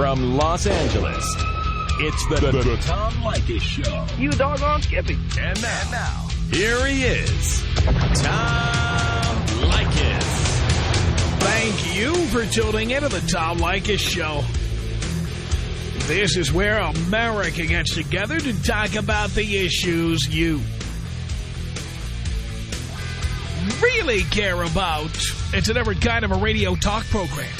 From Los Angeles, it's the, the, the Tom Leykis Show. You doggone Skippy. And now, and now, here he is, Tom Leykis. Thank you for tuning into the Tom Leykis Show. This is where America gets together to talk about the issues you really care about. It's a different kind of a radio talk program.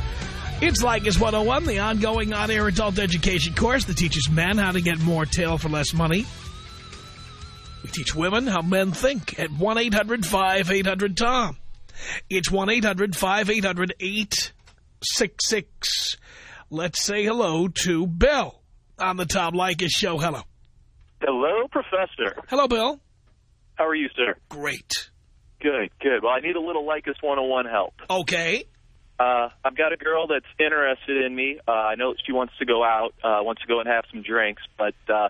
It's Leykis 101, the ongoing on-air adult education course that teaches men how to get more tail for less money. We teach women how men think at 1-800-5800-TOM. It's 1-800-5800-866. Let's say hello to Bill on the Tom Leykis show. Hello. Hello, Professor. Hello, Bill. How are you, sir? Great. Good, good. Well, I need a little Leykis 101 help. Okay. Uh, I've got a girl that's interested in me. Uh, I know she wants to go out, uh, wants to go and have some drinks, but uh,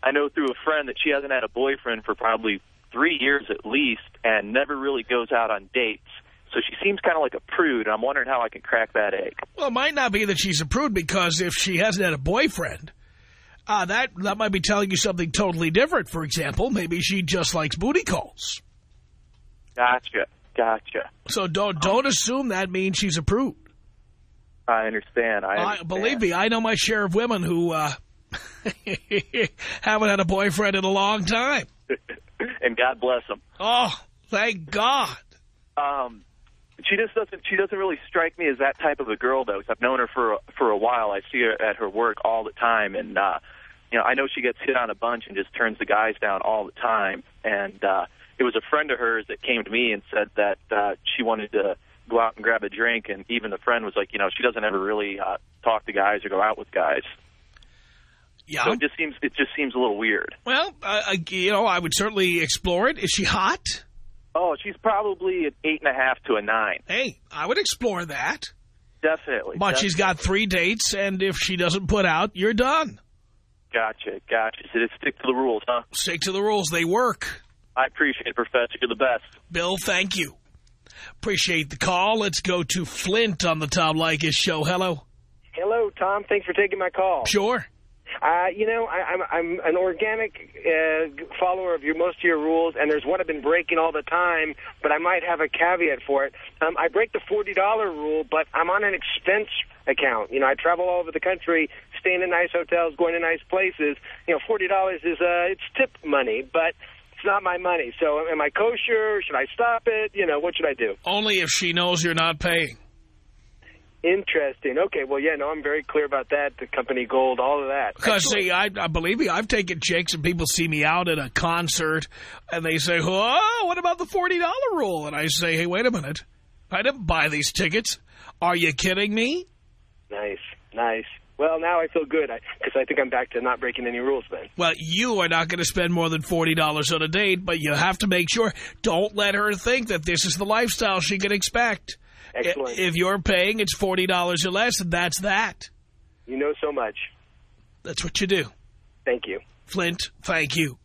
I know through a friend that she hasn't had a boyfriend for probably three years at least and never really goes out on dates. So she seems kind of like a prude, and I'm wondering how I can crack that egg. Well, it might not be that she's a prude because if she hasn't had a boyfriend, uh, that, that might be telling you something totally different. For example, maybe she just likes booty calls. Gotcha, gotcha. So don't don't assume that means she's a prude. I understand. I, I believe me, I know my share of women who uh, haven't had a boyfriend in a long time. and God bless them. Oh, thank God. Um, she just doesn't. She doesn't really strike me as that type of a girl, though. I've known her for for a while. I see her at her work all the time, and uh, you know, I know she gets hit on a bunch and just turns the guys down all the time. And uh, it was a friend of hers that came to me and said that uh, she wanted to go out and grab a drink, and even the friend was like, you know, she doesn't ever really uh, talk to guys or go out with guys. Yeah. So it just seems it just seems a little weird. Well, uh, I- you know, I would certainly explore it. Is she hot? Oh, she's probably an eight and a half to a nine. Hey, I would explore that. Definitely. But she's got three dates, and if she doesn't put out, you're done. Gotcha, gotcha. So just stick to the rules, huh? Stick to the rules. They work. I appreciate it, Professor. You're the best. Bill, thank you. Appreciate the call. Let's go to Flint on the Tom Leykis show. Hello. Hello, Tom. Thanks for taking my call. Sure. Uh, you know, I, I'm, I'm an organic uh, follower of your most of your rules, and there's one I've been breaking all the time, but I might have a caveat for it. Um, I break the $40 rule, but I'm on an expense account. You know, I travel all over the country, staying in nice hotels, going to nice places. You know, $40 is uh, it's tip money, but it's not my money. So am I kosher? Should I stop it? You know, what should I do? Only if she knows you're not paying. Interesting. Okay, well, yeah, no, I'm very clear about that. The company gold, all of that. Because, see, I, I believe me, I've taken chicks and people see me out at a concert and they say, oh, what about the $40 rule? And I say, hey, wait a minute. I didn't buy these tickets. Are you kidding me? Nice, nice. Well, now I feel good because I, think I'm back to not breaking any rules then. Well, you are not going to spend more than $40 on a date, but you have to make sure. Don't let her think that this is the lifestyle she can expect. Excellent. If you're paying, it's $40 or less, and that's that. You know so much. That's what you do. Thank you. Flint, thank you.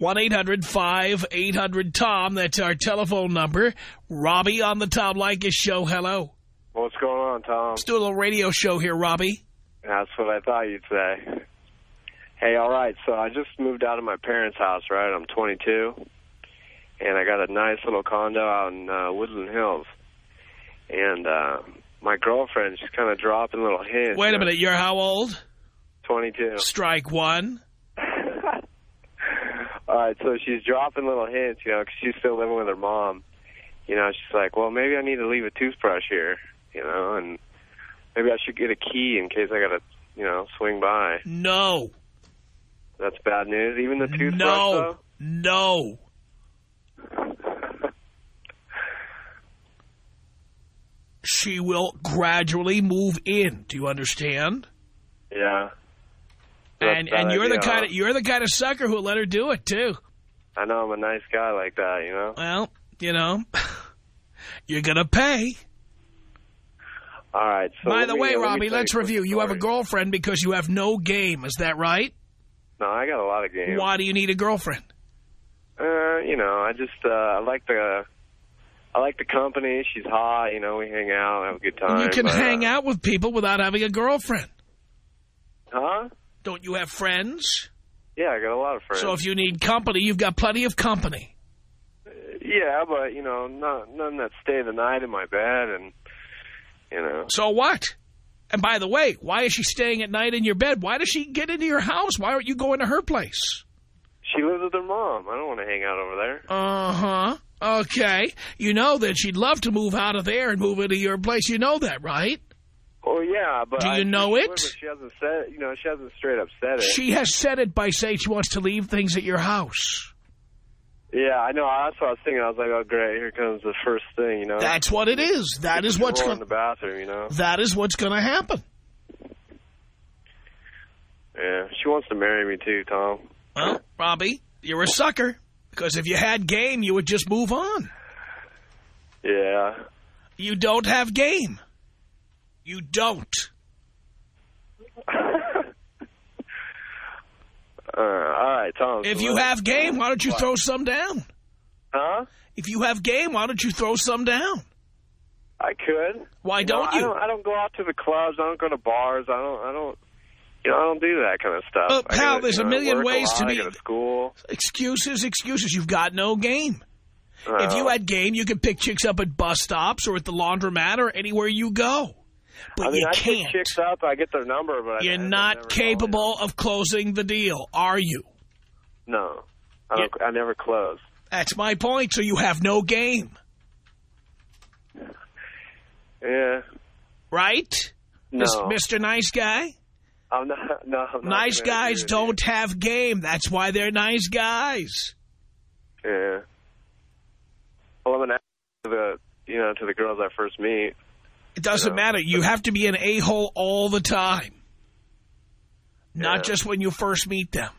1-800-5800-TOM. That's our telephone number. Robbie on the Tom Leykis show. Hello. What's going on, Tom? Let's do a little radio show here, Robbie. That's what I thought you'd say. Hey, all right, so I just moved out of my parents' house, right? I'm 22, and I got a nice little condo out in uh, Woodland Hills. And uh, my girlfriend, she's kind of dropping little hints. Wait a minute. You're how old? 22. Strike one. All right, so she's dropping little hints, you know, 'cause she's still living with her mom. You know, she's like, well, maybe I need to leave a toothbrush here, you know, and maybe I should get a key in case I got to, you know, swing by. No. That's bad news. Even the toothbrush, No. No. She will gradually move in. Do you understand? Yeah. That's And and you're the kind huh? of you're the kind of sucker who'll let her do it too. I know I'm a nice guy like that, you know. Well, you know, you're gonna pay. All right. So By the me- way, Robbie, let's review. You have a girlfriend because you have no game. Is that right? No, I got a lot of games. Why do you need a girlfriend? Uh, you know, I just uh, I like the I like the company. She's hot. You know, we hang out, have a good time. you can but, hang uh, out with people without having a girlfriend. Huh? Don't you have friends? Yeah, I got a lot of friends. So if you need company, you've got plenty of company. yeah, but you know, not none that stay the night in my bed, and you know. So what? And by the way, why is she staying at night in your bed? Why does she get into your house? Why aren't you going to her place? She lives with her mom. I don't want to hang out over there. Uh-huh. Okay. You know that she'd love to move out of there and move into your place. You know that, right? Oh yeah, but Do you I, know it? She hasn't said. You know, she hasn't straight up said it. She has said it by saying she wants to leave things at your house. Yeah, I know. That's what I was thinking. I was like, oh great, here comes the first thing. You know. That's what it is. That is what's going the bathroom. You know. that is what's going to happen. Yeah, she wants to marry me too, Tom. Well, Robbie, you're a sucker. Because if you had game, you would just move on. Yeah. You don't have game. You don't. Uh, all right, Tom. If you have game, why don't you throw some down? huh? If you have game, why don't you throw some down? I could. Why You don't I you? don't. I don't go out to the clubs. I don't go to bars. I don't. I don't. You know, I don't do that kind of stuff. Uh, pal, gotta, there's you a know, million ways to lot, I be- go to school. Excuses, excuses. You've got no game. If Uh, you had game, you could pick chicks up at bus stops or at the laundromat or anywhere you go. But I mean, you I can't. pick chicks up. I get their number, but You're I, not capable of closing the deal, are you? No, I don't. I never close. That's my point. So you have no game, Yeah. right? No. Mr. Nice Guy? I'm not. No. I'm not Nice guys don't have game. That's why they're nice guys. Yeah. Well, I'm an to the you know to the girls I first meet. It doesn't Yeah. matter. You have to be an a-hole all the time. Not just when you first meet them.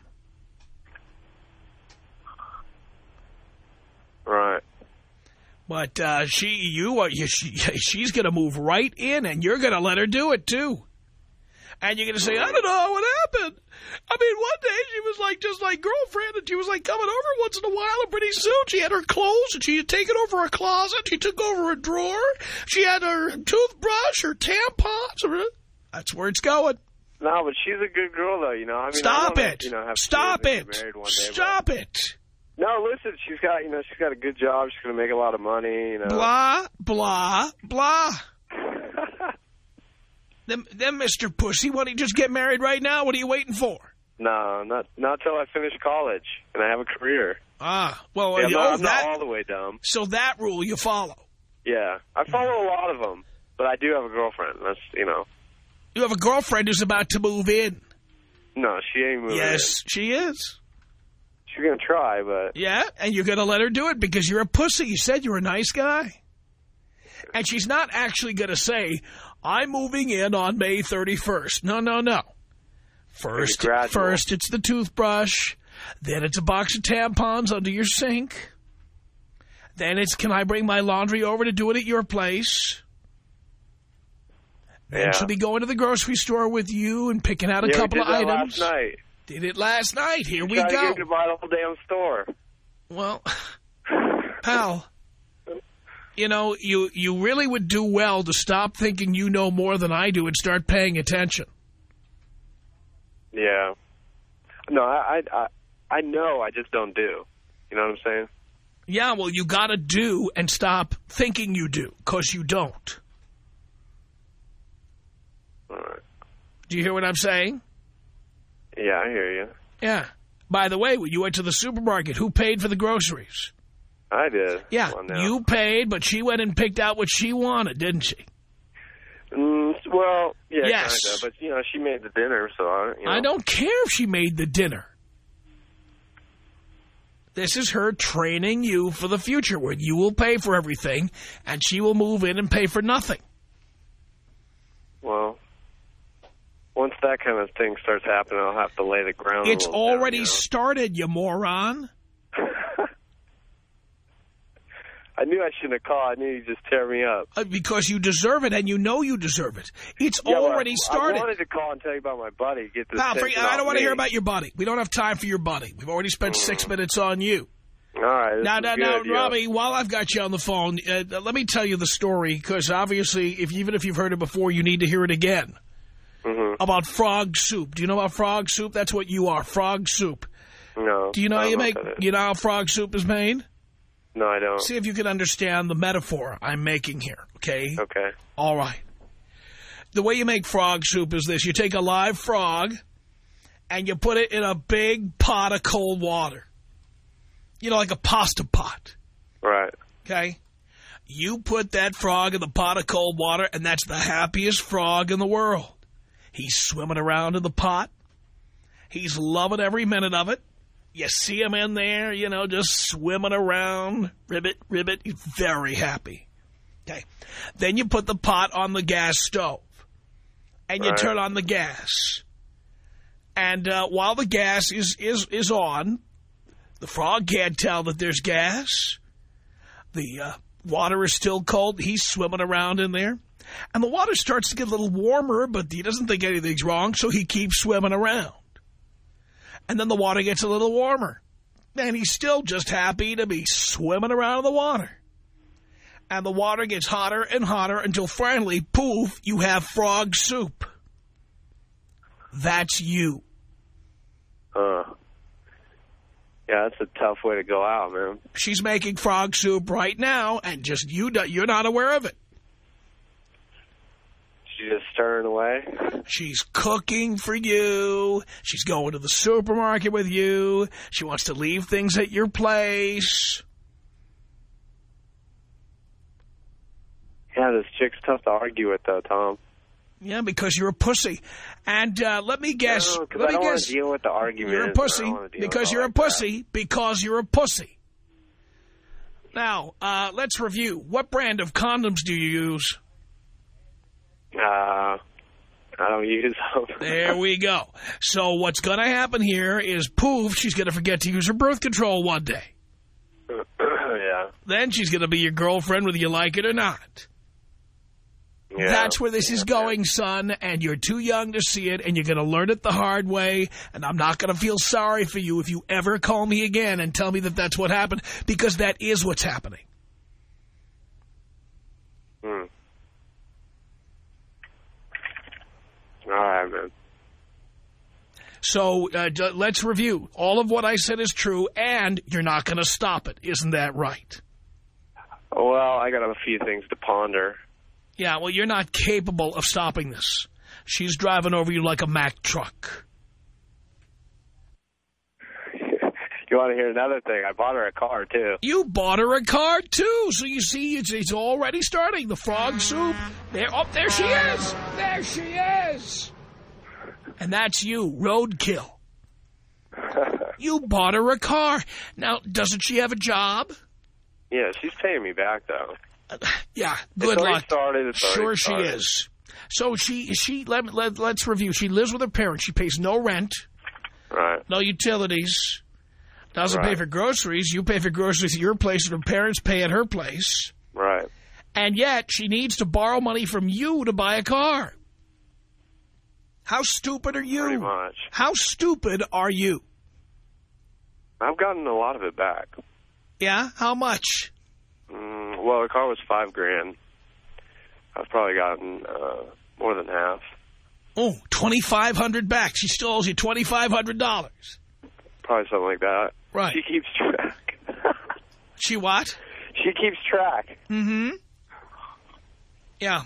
Right. But uh, she, you, are, she, she's going to move right in, and you're going to let her do it too. And you're going to say, I don't know what happened. I mean, one day she was like just like girlfriend, and she was like coming over once in a while, and pretty soon she had her clothes, and she had taken over a closet. She took over a drawer. She had her toothbrush, her tampons. Her, that's where it's going. No, but she's a good girl though. You know. I mean, Stop wanna, it. You know, have Stop it. get married one day, but- Stop it. No, listen, she's got, you know, she's got a good job. She's going to make a lot of money, you know. Blah, blah, blah. Then, then, Mr. Pussy, why don't you just get married right now? What are you waiting for? no, not not till I finish college and I have a career. Ah, well, Yeah, I'm, not, I'm that, not all the way dumb. so that rule you follow. Yeah, I follow a lot of them, but I do have a girlfriend. That's, you know, You have a girlfriend who's about to move in. no, she ain't moving. yes, she is. in. she's going to try, but Yeah, and you're going to let her do it because you're a pussy. You said you're a nice guy. And she's not actually going to say, I'm moving in on May 31st. No, no, no. First, gradual. first it's the toothbrush. Then it's a box of tampons under your sink. Then it's, can I bring my laundry over to do it at your place? Then Yeah. she'll be going to the grocery store with you and picking out a yeah, couple of items. last night. Did it last night. Here we to go. get to buy the whole damn store. Well, pal, you know, you, you really would do well to stop thinking you know more than I do and start paying attention. Yeah. No, I, I, I, I know. I just don't do. You know what I'm saying? Yeah, well, you got to do and stop thinking you do, because you don't. All right. Do you hear what I'm saying? Yeah, I hear you. Yeah. By the way, when you went to the supermarket, who paid for the groceries? I did. Yeah, you paid, but she went and picked out what she wanted, didn't she? Mm, well, yeah, Yes. kind of. But you know, she made the dinner, so I. You know. I don't care if she made the dinner. This is her training you for the future where you will pay for everything and she will move in and pay for nothing. Well, once that kind of thing starts happening, I'll have to lay the ground. It's little down, already you know? started, you moron. I knew I shouldn't have called. I knew you'd just tear me up. Uh, Because you deserve it, and you know you deserve it. It's Yeah, well, already I, started. I wanted to call and tell you about my buddy. Get this. Now, for, I don't want to hear about your buddy. We don't have time for your buddy. We've already spent six minutes on you. All right. Now, now, now, yeah. Robbie, while I've got you on the phone, uh, let me tell you the story, because obviously, if even if you've heard it before, you need to hear it again. Mhm. About frog soup. Do you know about frog soup? That's what you are, frog soup. No. Do you know how you make, you know how frog soup is made? No, I don't. See if you can understand the metaphor I'm making here, okay? Okay. All right. The way you make frog soup is this. You take a live frog and you put it in a big pot of cold water. You know, like a pasta pot, Right. okay? You put that frog in the pot of cold water and that's the happiest frog in the world. He's swimming around in the pot. He's loving every minute of it. You see him in there, you know, just swimming around, ribbit, ribbit. He's very happy. Okay. Then you put the pot on the gas stove. And you Right. turn on the gas. And uh, while the gas is, is, is on, the frog can't tell that there's gas. The uh, water is still cold. He's swimming around in there. And the water starts to get a little warmer, but he doesn't think anything's wrong, so he keeps swimming around. And then the water gets a little warmer. And he's still just happy to be swimming around in the water. And the water gets hotter and hotter until finally, poof, you have frog soup. That's you. Uh. Yeah, that's a tough way to go out, man. She's making frog soup right now, and just you, you're not aware of it. She just stirring away. She's cooking for you. She's going to the supermarket with you. She wants to leave things at your place. Yeah, this chick's tough to argue with, though, Tom. Yeah, because you're a pussy. And uh, let me guess. No, let I me guess. deal with the argument. You're a pussy because you're a pussy because you're a pussy. Now, uh, let's review. What brand of condoms do you use? Uh, I don't use them. There we go. So what's going to happen here is, poof, she's going to forget to use her birth control one day. yeah. Then she's going to be your girlfriend whether you like it or not. yeah. That's where this is Yeah. going, son, and you're too young to see it, and you're going to learn it the hard way, and I'm not going to feel sorry for you if you ever call me again and tell me that that's what happened, because that is what's happening. Hmm. All right, man. So uh, d- let's review. All of what I said is true, and you're not going to stop it. Isn't that right? Well, I got a few things to ponder. Yeah, well, you're not capable of stopping this. She's driving over you like a Mack truck. You want to hear another thing? I bought her a car, too. You bought her a car, too. So you see, it's, it's already starting. The frog soup. There, oh, there she is. There she is. And that's you, roadkill. You bought her a car. Now, doesn't she have a job? yeah, she's paying me back, though. Yeah, good it's already luck. started. Sure she started. is. So she, she let, let, let's review. She lives with her parents. She pays no rent, Right. no utilities, doesn't pay for groceries. You pay for groceries at your place and her parents pay at her place. Right. And yet she needs to borrow money from you to buy a car. How stupid are you? Pretty much. How stupid are you? I've gotten a lot of it back. Yeah? How much? Mm, well, the car was five grand. I've probably gotten uh, more than half. Oh, 2500 back. She still owes you $2,500. Probably something like that. Right. She keeps track. She what? she keeps track. Mm-hmm. Yeah.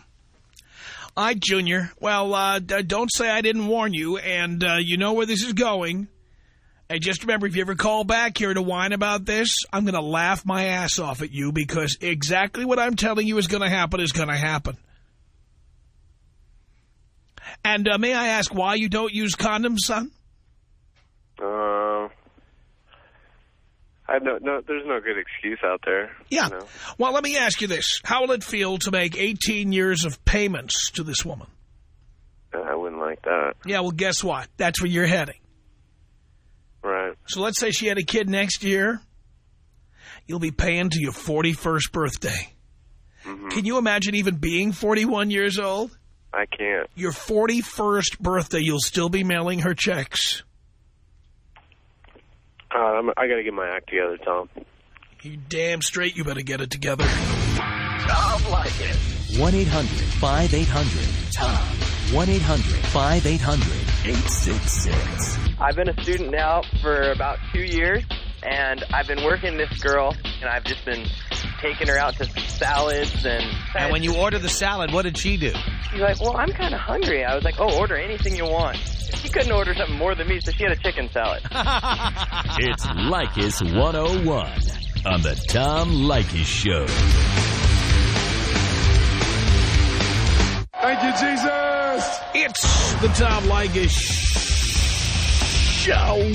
All right, Junior. Well, uh, don't say I didn't warn you, and uh, you know where this is going. And just remember, if you ever call back here to whine about this, I'm going to laugh my ass off at you because exactly what I'm telling you is going to happen is going to happen. And uh, may I ask why you don't use condoms, son? Uh, I no, no, there's no good excuse out there. Yeah. You know? Well, let me ask you this. How will it feel to make 18 years of payments to this woman? I wouldn't like that. Yeah, well, guess what? That's where you're heading. Right. So let's say she had a kid next year. You'll be paying to your 41st birthday. hmm Can you imagine even being 41 years old? I can't. Your 41st birthday, you'll still be mailing her checks. Uh, I'm, I got to get my act together, Tom. You damn straight you better get it together. Tom Leykis. 1-800-5800-TOM. 1-800-5800-866. I've been a student now for about two years, and I've been working this girl, and I've just been taking her out to salads and. And when you order the salad, what did she do? she's like, "Well, I'm kind of hungry." I was like, "Oh, order anything you want." She couldn't order something more than me, so she had a chicken salad. It's Leykis 101 on the Tom Leykis Show. Thank you, Jesus. It's the Tom Leykis Show.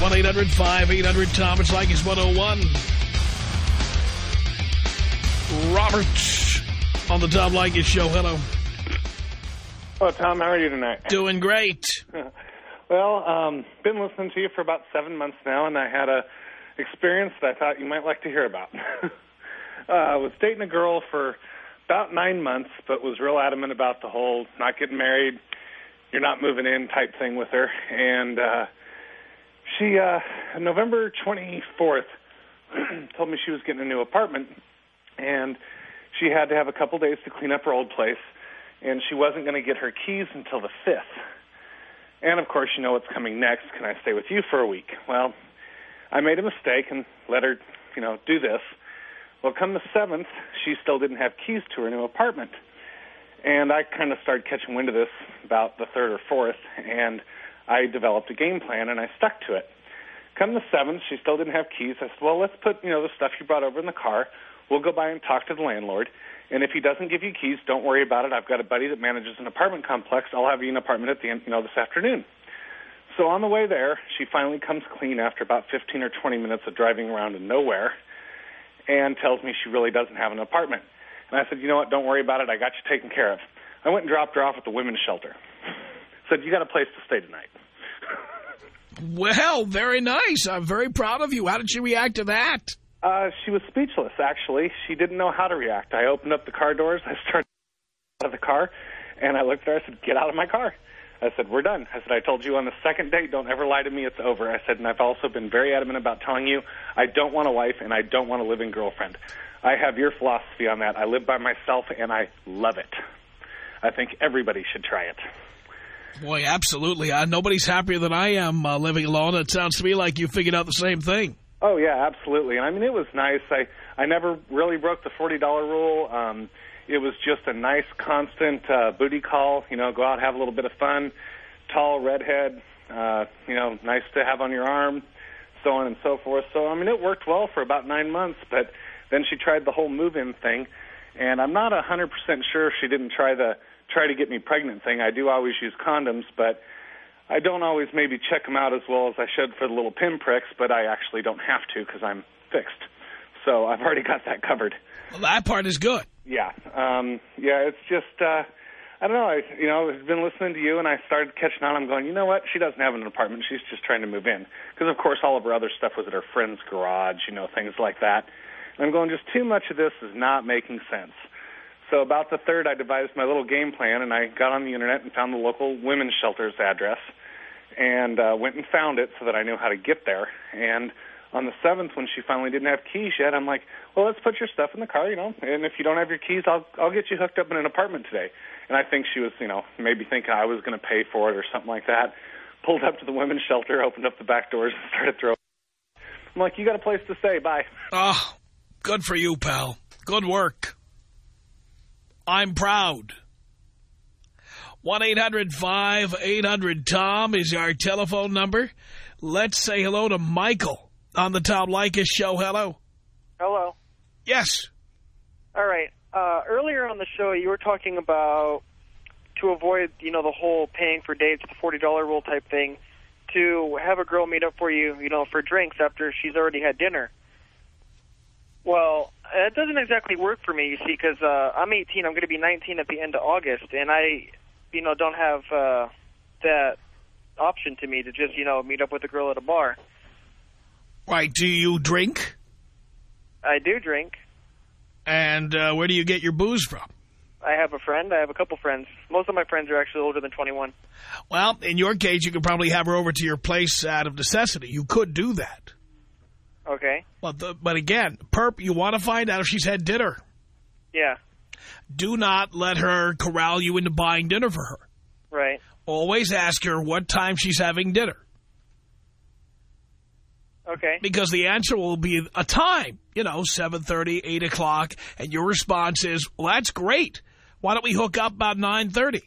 1-800-5800-TOM. It's Leykis 101. Robert on the Tom Leykis Show. Hello. Hello, Tom. How are you tonight? Doing great. Well, um, been listening to you for about seven months now, and I had a experience that I thought you might like to hear about. uh, I was dating a girl for about nine months, but was real adamant about the whole not getting married, you're not moving in type thing with her. And uh, she, uh, November 24th, told me she was getting a new apartment, and she had to have a couple days to clean up her old place, and she wasn't going to get her keys until the 5th. And of course, you know what's coming next. Can I stay with you for a week? Well, I made a mistake and let her, you know, do this. Well, come the seventh, she still didn't have keys to her new apartment, and I kind of started catching wind of this about the third or fourth, and I developed a game plan and I stuck to it. Come the seventh, she still didn't have keys. I said, "Well, let's put, you know, the stuff you brought over in the car. We'll go by and talk to the landlord." And if he doesn't give you keys, don't worry about it. I've got a buddy that manages an apartment complex. I'll have you an apartment at the end, you know, this afternoon. So on the way there, she finally comes clean after about 15 or 20 minutes of driving around in nowhere and tells me she really doesn't have an apartment. And I said, you know what, don't worry about it. I got you taken care of. I went and dropped her off at the women's shelter. Said, you got a place to stay tonight. Well, very nice. I'm very proud of you. How did she react to that? Uh, she was speechless, actually. She didn't know how to react. I opened up the car doors. I started out of the car, and I looked at her. I said, get out of my car. I said, we're done. I said, I told you on the second date, don't ever lie to me. It's over. I said, and I've also been very adamant about telling you I don't want a wife and I don't want a living girlfriend. I have your philosophy on that. I live by myself, and I love it. I think everybody should try it. Boy, absolutely. Uh, nobody's happier than I am uh, living alone. It sounds to me like you figured out the same thing. Oh yeah, absolutely. And I mean, it was nice. I I never really broke the forty dollar rule. Um, it was just a nice, constant uh, booty call. You know, go out, have a little bit of fun. Tall, redhead. Uh, you know, nice to have on your arm, so on and so forth. So I mean, it worked well for about nine months. But then she tried the whole move-in thing, and I'm not a hundred percent sure if she didn't try the try to get me pregnant thing. I do always use condoms, but I don't always maybe check them out as well as I should for the little pinpricks, but I actually don't have to because I'm fixed. So I've already got that covered. Well, that part is good. Yeah, um, yeah. It's just uh, I don't know. I you know I've been listening to you, and I started catching on. I'm going. You know what? She doesn't have an apartment. She's just trying to move in because of course all of her other stuff was at her friend's garage. You know things like that. And I'm going. Just too much of this is not making sense. So about the third, I devised my little game plan, and I got on the internet and found the local women's shelter's address, and uh, went and found it so that I knew how to get there. And on the seventh, when she finally didn't have keys yet, I'm like, well, let's put your stuff in the car, you know, and if you don't have your keys, I'll I'll get you hooked up in an apartment today. And I think she was, you know, maybe thinking I was going to pay for it or something like that. Pulled up to the women's shelter, opened up the back doors, and started throwing. I'm like, you got a place to stay. Bye. Oh, good for you, pal. Good work. I'm proud. 1-800-5800-TOM is our telephone number. Let's say hello to Michael on the Tom Leykis show. Hello. Hello. Yes. All right. Uh, earlier on the show, you were talking about to avoid, you know, the whole paying for dates, the $40 rule type thing, to have a girl meet up for you, you know, for drinks after she's already had dinner. Well, it doesn't exactly work for me, you see, because uh, I'm 18. I'm going to be 19 at the end of August, and I you know, don't have uh, that option to me to just, you know, meet up with a girl at a bar. Right, do you drink? I do drink. And uh, where do you get your booze from? I have a friend. I have a couple friends. Most of my friends are actually older than 21. Well, in your case, you could probably have her over to your place out of necessity. You could do that. Okay. But, the, but again, perp, you want to find out if she's had dinner. Yeah. Do not let her corral you into buying dinner for her. Right. Always ask her what time she's having dinner. Okay. Because the answer will be a time, you know, 7.30, 8 o'clock, and your response is, well, that's great. Why don't we hook up about 9.30?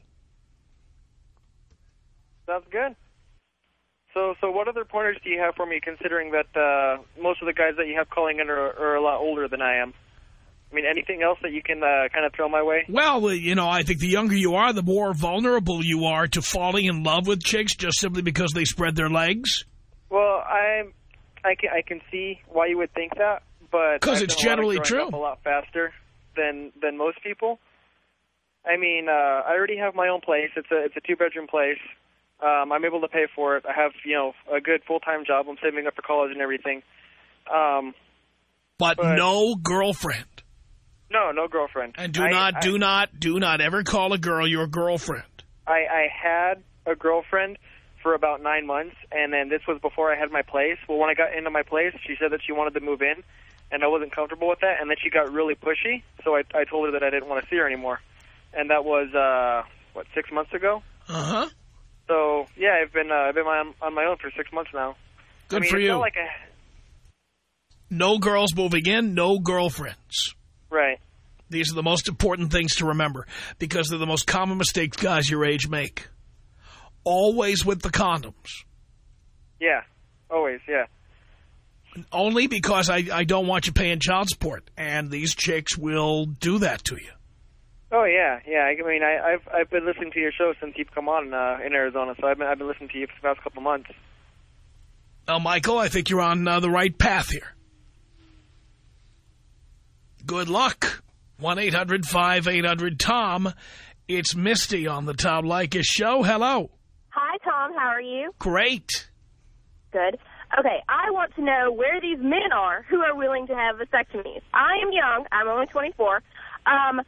Sounds good. So, so what other pointers do you have for me, considering that uh, most of the guys that you have calling in are, are a lot older than I am? I mean, anything else that you can uh, kind of throw my way? Well, you know, I think the younger you are, the more vulnerable you are to falling in love with chicks just simply because they spread their legs. Well, I'm, I can, I can see why you would think that, but 'Cause I've it's generally true. A lot faster than than most people. I mean, uh, I already have my own place. It's a it's a two bedroom place. Um, I'm able to pay for it. I have you know a good full time job. I'm saving up for college and everything. Um, But, But- no girlfriend. no, no girlfriend. And do I- not, I- do not, do not ever call a girl your girlfriend. I, I had a girlfriend for about nine months, and then this was before I had my place. Well, when I got into my place, she said that she wanted to move in, and I wasn't comfortable with that, and then she got really pushy, so I, I told her that I didn't want to see her anymore. And that was, uh, what, six months ago? Uh-huh. So, yeah, I've been, uh, I've been on, on my own for six months now. Good I mean, for you. Like a, No girls moving in, no girlfriends. right. These are the most important things to remember because they're the most common mistakes guys your age make. Always with the condoms. Yeah. Always, yeah. Only because I, I don't want you paying child support. And these chicks will do that to you. Oh yeah, yeah. I mean, I, I've I've been listening to your show since you've come on uh, in Arizona, so I've been I've been listening to you for the past couple months. Now, Michael, I think you're on uh, the right path here. Good luck. 1-800-5800-TOM. It's Misty on the Tom Leykis Show. Hello. Hi, Tom. How are you? Great. Good. Okay, I want to know where these men are who are willing to have vasectomies. I am young. I'm only 24. Um, but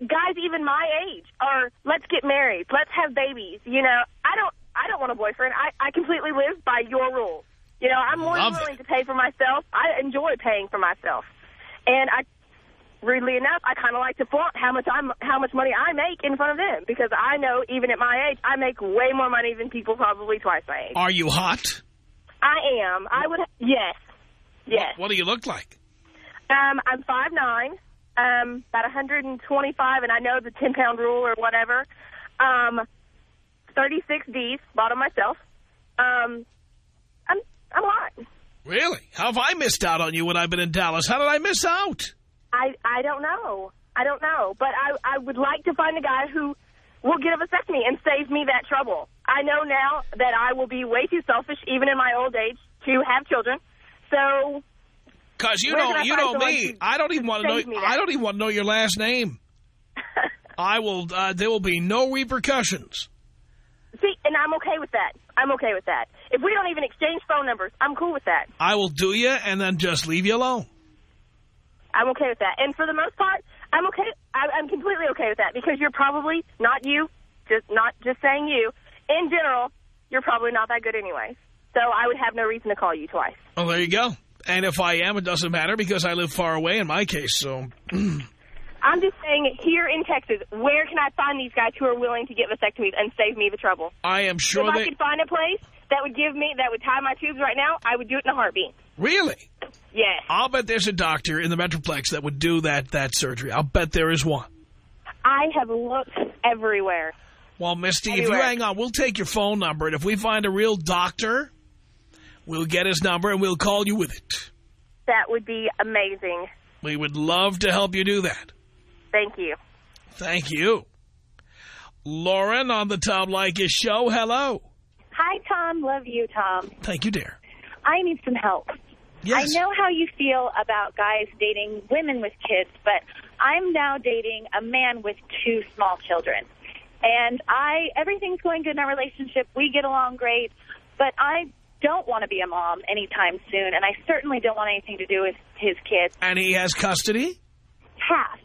guys even my age are, let's get married. Let's have babies. You know, I don't I don't want a boyfriend. I, I completely live by your rules. You know, I'm more Love than it. willing to pay for myself. I enjoy paying for myself. And I Rudely enough, I kind of like to flaunt how much I'm, how much money I make in front of them because I know even at my age, I make way more money than people probably twice my age. Are you hot? I am. I would. Yes. Yes. What do you look like? Um, I'm five nine, um, about 125, and I know the 10 pound rule or whatever. Um, 36 D's, bought them myself. Um, I'm I'm hot. Really? How have I missed out on you when I've been in Dallas? How did I miss out? I I don't know. I don't know, but I I would like to find a guy who will get a vasectomy and save me that trouble. I know now that I will be way too selfish, even in my old age, to have children. So Because you Where know, you know me. I don't even want to know. I don't even want to know your last name. I will. Uh, there will be no repercussions. see, and I'm okay with that. I'm okay with that. If we don't even exchange phone numbers, I'm cool with that. I will do you and then just leave you alone. I'm okay with that. And for the most part, I'm okay. I, I'm completely okay with that because you're probably not you, just not just saying you. In general, you're probably not that good anyway. So I would have no reason to call you twice. Well, there you go. And if I am, it doesn't matter because I live far away in my case. So I'm just saying, here in Texas, where can I find these guys who are willing to get vasectomies and save me the trouble? I am sure if I could find a place that would give me, that would tie my tubes right now, I would do it in a heartbeat. really. Yes. I'll bet there's a doctor in the Metroplex that would do that that surgery. I'll bet there is one. I have looked everywhere. Well, Misty, if you hang on, we'll take your phone number, and if we find a real doctor, we'll get his number and we'll call you with it. That would be amazing. We would love to help you do that. Thank you. Thank you. Lauren on the Tom Leykis show. Hello. Hi, Tom. Love you, Tom. Thank you, dear. I need some help. Yes. I know how you feel about guys dating women with kids, but I'm now dating a man with two small children. And I, everything's going good in our relationship. We get along great, but I don't want to be a mom anytime soon, and I certainly don't want anything to do with his kids. And he has custody? Half.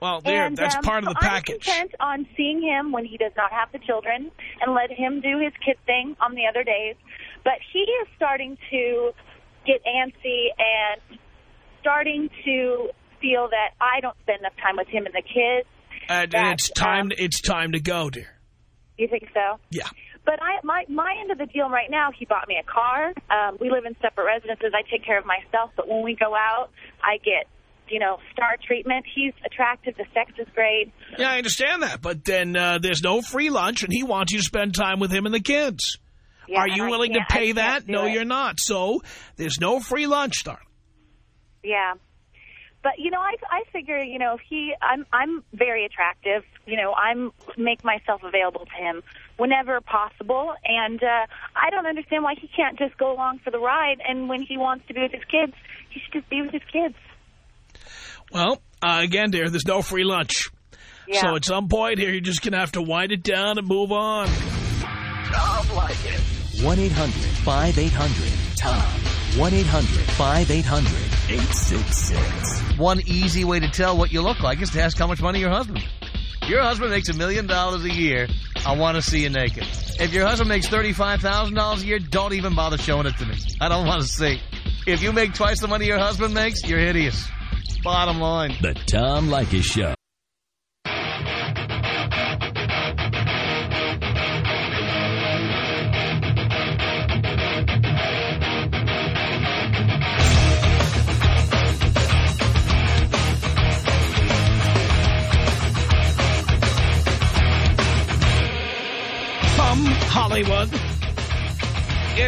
Well, there, and, that's um, part of so the package. I'm content on seeing him when he does not have the children and let him do his kid thing on the other days. But he is starting to get antsy and starting to feel that I don't spend enough time with him and the kids. And, that, and it's time. um, it's time to go, dear. You think so? Yeah. But I, my my end of the deal right now, he bought me a car. Um, we live in separate residences. I take care of myself, but when we go out, I get, you know, star treatment. He's attractive. The sex is great. Yeah, I understand that. But then uh, there's no free lunch, and he wants you to spend time with him and the kids. Yeah, Are you willing to pay that? No, it. you're not. So there's no free lunch, darling. Yeah. But you know, I I figure, you know, if he I'm I'm very attractive. You know, I'm make myself available to him whenever possible and uh I don't understand why he can't just go along for the ride and when he wants to be with his kids, he should just be with his kids. Well, uh, again, dear, there's no free lunch. Yeah. So at some point here, you're just going to have to wind it down and move on. Tom Leykis. 1-800-5800-TOM. 1-800-5800-866. One easy way to tell what you look like is to ask how much money your husband. Your husband makes a million dollars a year. I want to see you naked. If your husband makes $35,000 a year, don't even bother showing it to me. I don't want to see. If you make twice the money your husband makes, you're hideous. Bottom line. The Tom Leykis Show.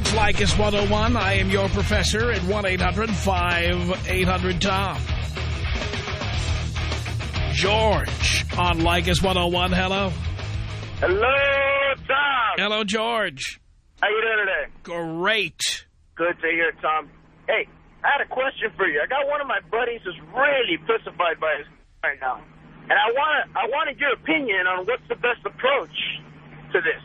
It's Leykis 101. I am your professor at 1-800-5800-TOM. George on Leykis 101. Hello. Hello, Tom. Hello, George. How you doing today? Great. Good to hear, Tom. Hey, I had a question for you. I got one of my buddies who's really pussified by his right now, and I want to I wanted your opinion on what's the best approach to this.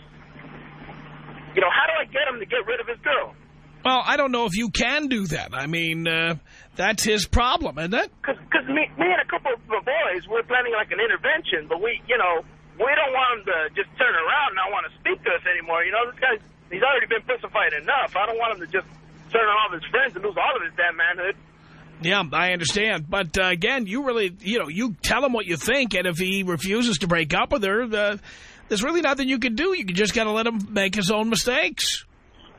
You know, how do I get him to get rid of his girl? Well, I don't know if you can do that. I mean, uh, that's his problem, isn't it? Because me, me and a couple of the boys, we're planning like an intervention, but we, you know, we don't want him to just turn around and not want to speak to us anymore. You know, this guy, he's already been pussified enough. I don't want him to just turn on all of his friends and lose all of his damn manhood. Yeah, I understand. But, uh, again, you really, you know, you tell him what you think, and if he refuses to break up with her, uh, there's really nothing you can do. You just got to let him make his own mistakes.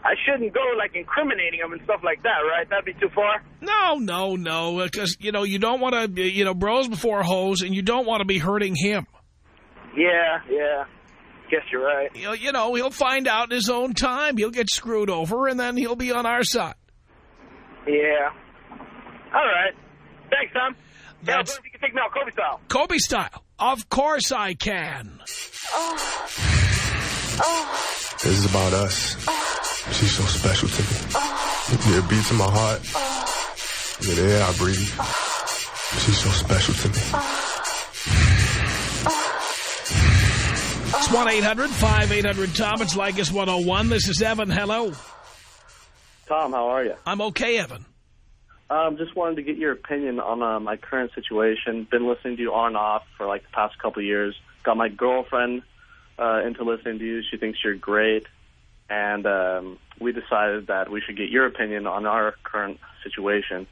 I shouldn't go, like, incriminating him and stuff like that, right? That'd be too far. No, no, no, because, you know, you don't want to, you know, bros before hoes, and you don't want to be hurting him. Yeah, yeah. Guess you're right. You know, you know, he'll find out in his own time. He'll get screwed over, and then he'll be on our side. Yeah. All right. Thanks, Tom. Yeah, That's- if you can take me out Kobe style. Kobe style. Of course I can. oh, oh. This is about us. Oh. She's so special to me. Yeah, it beats in my heart. Yeah, the air I breathe. She's so special to me. It's 1-800-5800-TOM. It's Leykis 101. This is Evan. Hello. Tom, how are you? I'm okay, Evan. Um, just wanted to get your opinion on uh, my current situation. Been listening to you on and off for like the past couple of years. Got my girlfriend uh, into listening to you. She thinks you're great, and um, we decided that we should get your opinion on our current situation,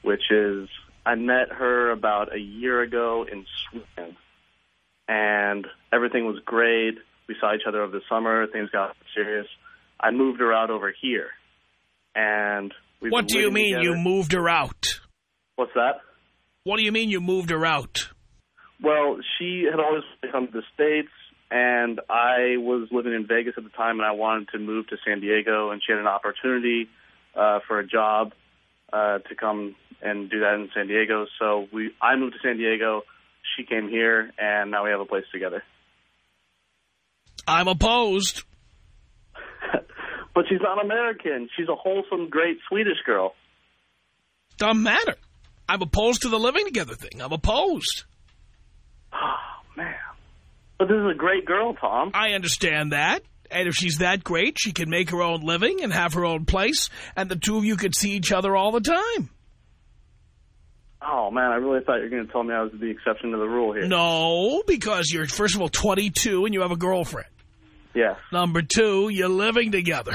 which is I met her about a year ago in Sweden, and everything was great. We saw each other over the summer. Things got serious. I moved her out over here, and we've What do you mean together. you moved her out? What's that? What do you mean you moved her out? Well, she had always come to the States, and I was living in Vegas at the time, and I wanted to move to San Diego, and she had an opportunity uh, for a job uh, to come and do that in San Diego. So we, I moved to San Diego, she came here, and now we have a place together. I'm opposed. But she's not American. She's a wholesome, great Swedish girl. Doesn't matter. I'm opposed to the living together thing. I'm opposed. Oh, man. But this is a great girl, Tom. I understand that. And if she's that great, she can make her own living and have her own place, and the two of you could see each other all the time. Oh, man, I really thought you were going to tell me I was the exception to the rule here. No, because you're, first of all, 22 and you have a girlfriend. Yes. Number two, you're living together.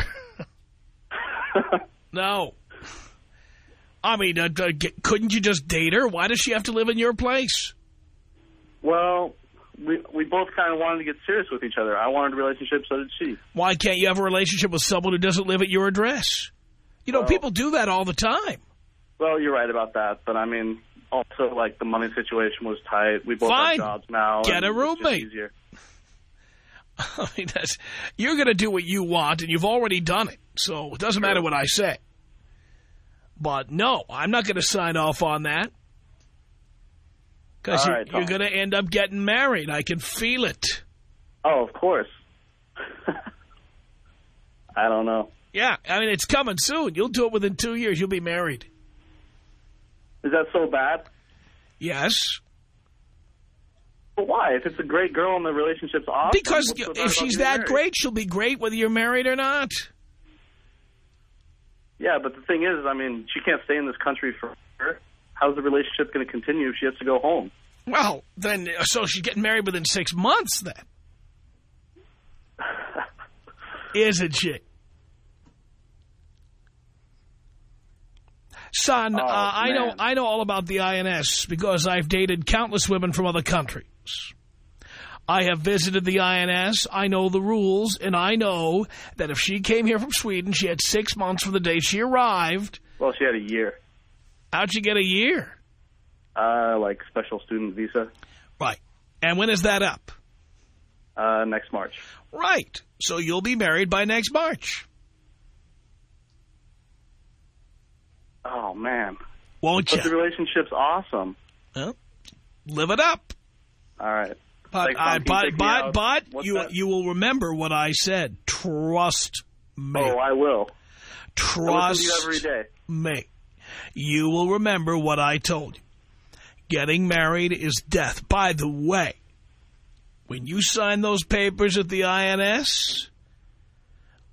no. I mean, uh, uh, couldn't you just date her? Why does she have to live in your place? Well, we we both kind of wanted to get serious with each other. I wanted a relationship, so did she. Why can't you have a relationship with someone who doesn't live at your address? You know, Well- people do that all the time. Well, you're right about that, but I mean, also, like, the money situation was tight. We both Fine. have jobs now. Get a roommate. I mean, that's, you're going to do what you want, and you've already done it. So it doesn't matter what I say. But no, I'm not going to sign off on that. Because you're, you're going to end up getting married. I can feel it. Oh, of course. I don't know. Yeah, I mean, it's coming soon. You'll do it within two years. You'll be married. Is that so bad? Yes. But why? If it's a great girl and the relationship's awesome, Because what's so bad if she's that married? great, she'll be great whether you're married or not. Yeah, but the thing is, I mean, she can't stay in this country forever. How's the relationship going to continue if she has to go home? Well, then, so she's getting married within six months then. Isn't she? Son, uh, I know. I know all about the INS because I've dated countless women from other countries. I have visited the INS, I know the rules, and I know that if she came here from Sweden, she had six months from the day she arrived. Well, she had a year. How'd she get a year? Uh, like special student visa. Right. And when is that up? Uh, next March. Right. So you'll be married by next March. Oh man. Won't But you? the relationship's awesome. Well, live it up. All right. But Thanks, uh, I, you but but but What's you that? you will remember what I said. Trust me. Oh, I will. Trust you every day. me. You will remember what I told you. Getting married is death. By the way, when you sign those papers at the INS,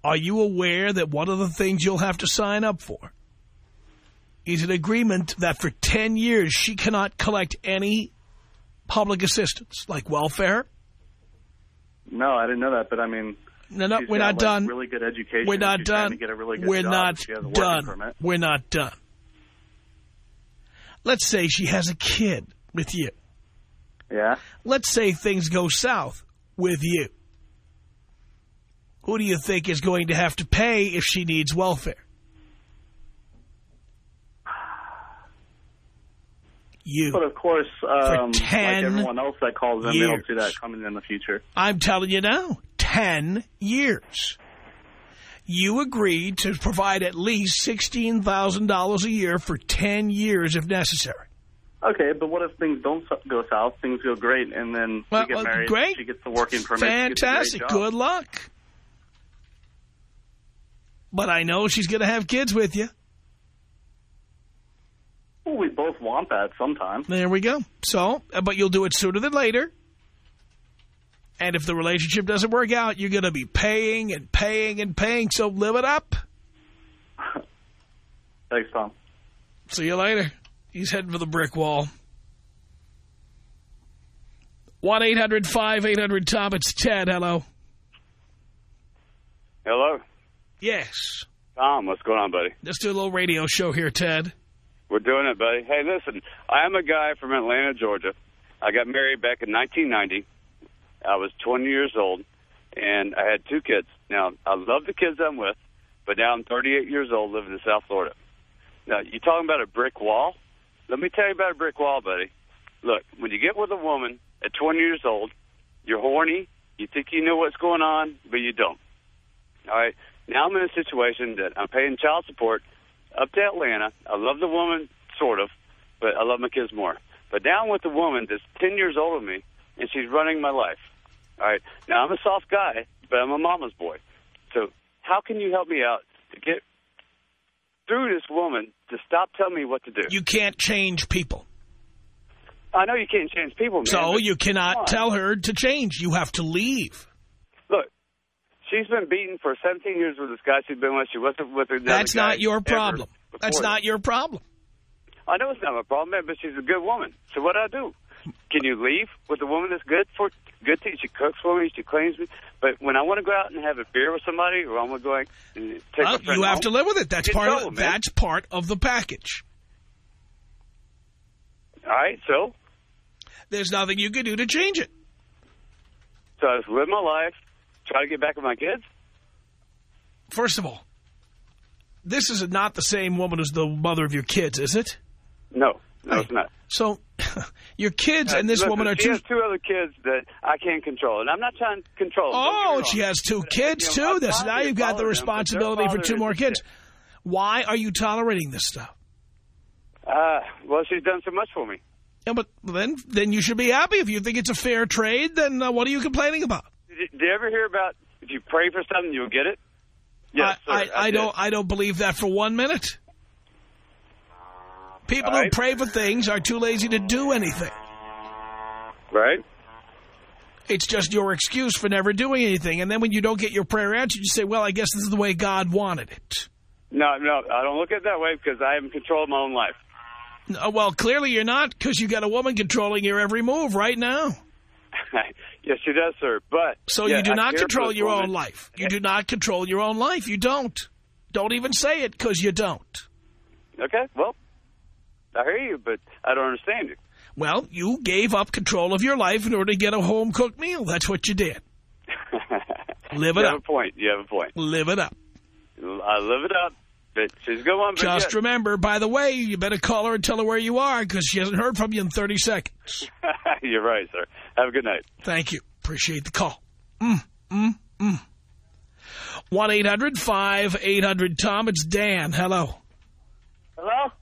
are you aware that one of the things you'll have to sign up for is an agreement that for 10 years she cannot collect any public assistance, like welfare? No, I didn't know that, but I mean, No, no, we're got, not like, done. Really good education. We're not done. To get a really We're not She has a working done. We're not done. Let's say she has a kid with you. Yeah. Let's say things go south with you. Who do you think is going to have to pay if she needs welfare? You. But of course, um, 10 like everyone else that calls in, they don't see that coming in the future. I'm telling you now, 10 years. You agreed to provide at least $16,000 a year for 10 years if necessary. Okay, but what if things don't go south? Things go great, and then Well, we get married. great. She gets the working permit. she gets a great Fantastic. Good luck. But I know she's going to have kids with you. Well, we both want that sometime. There we go. So, uh, but you'll do it sooner than later. And if the relationship doesn't work out, you're going to be paying and paying and paying. So live it up. Thanks, Tom. See you later. He's heading for the brick wall. 1-800-5800-TOM. It's Ted. Hello. Hello, Yes. Tom. What's going on, buddy? Let's do a little radio show here, Ted. We're doing it, buddy. Hey, listen, I am a guy from Atlanta, Georgia. I got married back in 1990. I was 20 years old, and I had two kids. Now, I love the kids I'm with, but now I'm 38 years old living in South Florida. Now, you talking about a brick wall? Let me tell you about a brick wall, buddy. Look, when you get with a woman at 20 years old, you're horny, you think you know what's going on, but you don't. All right? Now I'm in a situation that I'm paying child support up to Atlanta. I love the woman, sort of, but I love my kids more. But now I'm with a woman that's 10 years older than me, and she's running my life. All right? Now, I'm a soft guy, but I'm a mama's boy. So how can you help me out to get through this woman to stop telling me what to do? You can't change people. I know you can't change people, man. So you cannot tell her to change. You have to leave. She's been beaten for 17 years with this guy she's been with. She wasn't with her. That's not your problem. That's not your problem. I know it's not my problem, man, but she's a good woman. So what do I do? Can you leave with a woman that's good for good to you? She cooks for me, she cleans me. But when I want to go out and have a beer with somebody, or I want to go out and take Well, you have home, to live with it. That's part trouble, of man. that's part of the package. All right, so There's nothing you can do to change it. so I just live my life, try to get back with my kids. First of all, this is not the same woman as the mother of your kids, is it? No, no, it's not. So your kids Uh, and this listen, woman are she two. has two other kids that I can't control, and I'm not trying to control. them, Oh, she has two kids you know, too. Now you've got the of them, responsibility for two more kids. Why are you tolerating this stuff? Uh, well, she's done so much for me. Yeah, but then then you should be happy if you think it's a fair trade. Then uh, what are you complaining about? Did you, ever hear about if you pray for something, you'll get it? Yes, I, sir, I, I did. don't I don't believe that for one minute. People who pray for things are too lazy to do anything. Right. It's just your excuse for never doing anything. And then when you don't get your prayer answered, you say, well, I guess this is the way God wanted it. No, no, I don't look at it that way because I am in control of my own life. No, well, clearly you're not because you've got a woman controlling your every move right now. yes, she does, sir. But So yeah, you do I not control your woman. own life. You do not control your own life. You don't. Don't even say it because you don't. Okay, well, I hear you, but I don't understand you. Well, you gave up control of your life in order to get a home-cooked meal. That's what you did. Live it you up. have a point. You have a point. Live it up. I live it up, but she's a good one. But Just yeah. remember, by the way, you better call her and tell her where you are because she hasn't heard from you in 30 seconds. You're right, sir. Have a good night. Thank you. Appreciate the call. Mm, mm, mm. 1-800-5800-TOM. It's Dan. Hello. Hello?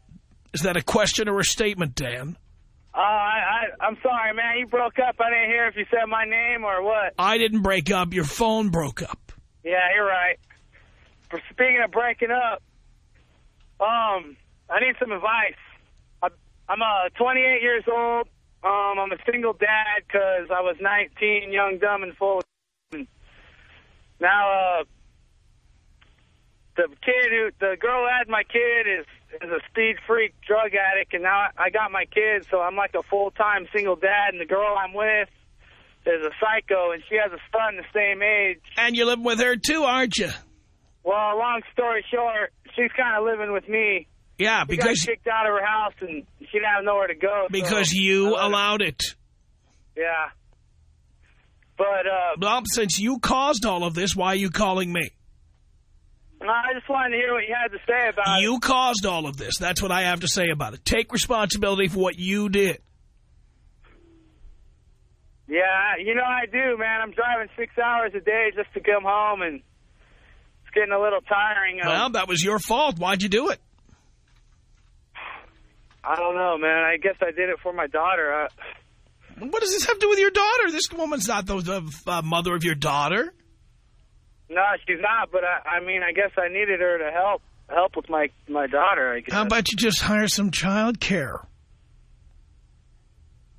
Is that a question or a statement, Dan? Oh, I, I, I'm sorry, man. You broke up. I didn't hear if you said my name or what. I didn't break up. Your phone broke up. Yeah, you're right. For speaking of breaking up, um, I need some advice. I, I'm uh, 28 years old. Um, I'm a single dad because I was 19, young, dumb, and full. Of now, uh, the kid who, the girl who had my kid is is a speed freak drug addict, and now I got my kid, so I'm like a full time single dad, and the girl I'm with is a psycho, and she has a son the same age. And you're living with her, too, aren't you? Well, long story short, she's kind of living with me. Yeah, She because got kicked out of her house, and she didn't have nowhere to go. because I you allowed it. Yeah. But, uh, Well, since you caused all of this, why are you calling me? I just wanted to hear what you had to say about it. You caused all of this. That's what I have to say about it. Take responsibility for what you did. Yeah, you know I do, man. I'm driving six hours a day just to come home, and it's getting a little tiring. Um, Well, that was your fault. Why'd you do it? I don't know, man. I guess I did it for my daughter. I, What does this have to do with your daughter? This woman's not the, the uh, mother of your daughter. no, she's not. But I, I mean, I guess I needed her to help help with my my daughter. I guess. How about you just hire some child care?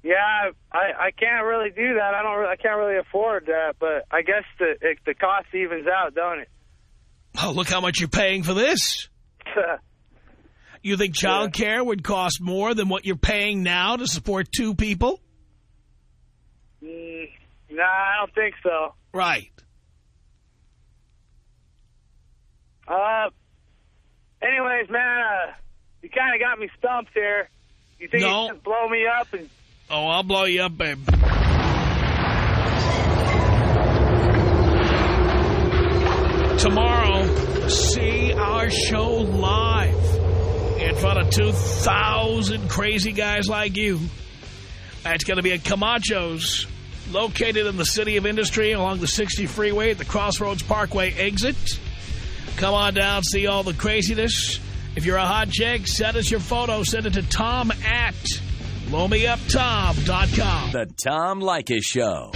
Yeah, I I can't really do that. I don't. I can't really afford that. But I guess the it, the cost evens out, don't it? Oh, look how much you're paying for this. You think child care would cost more than what you're paying now to support two people? mm, nah, I don't think so. Right. Uh, anyways, man, uh, you kind of got me stumped here. You think No. you just blow me up and Oh, I'll blow you up, babe. Tomorrow, see our show live in front of 2,000 crazy guys like you. It's going to be at Camacho's, located in the City of Industry along the 60 freeway at the Crossroads Parkway exit. Come on down, see all the craziness. If you're a hot chick, send us your photo. Send it to Tom at blowmeuptom.com. The Tom Leykis Show.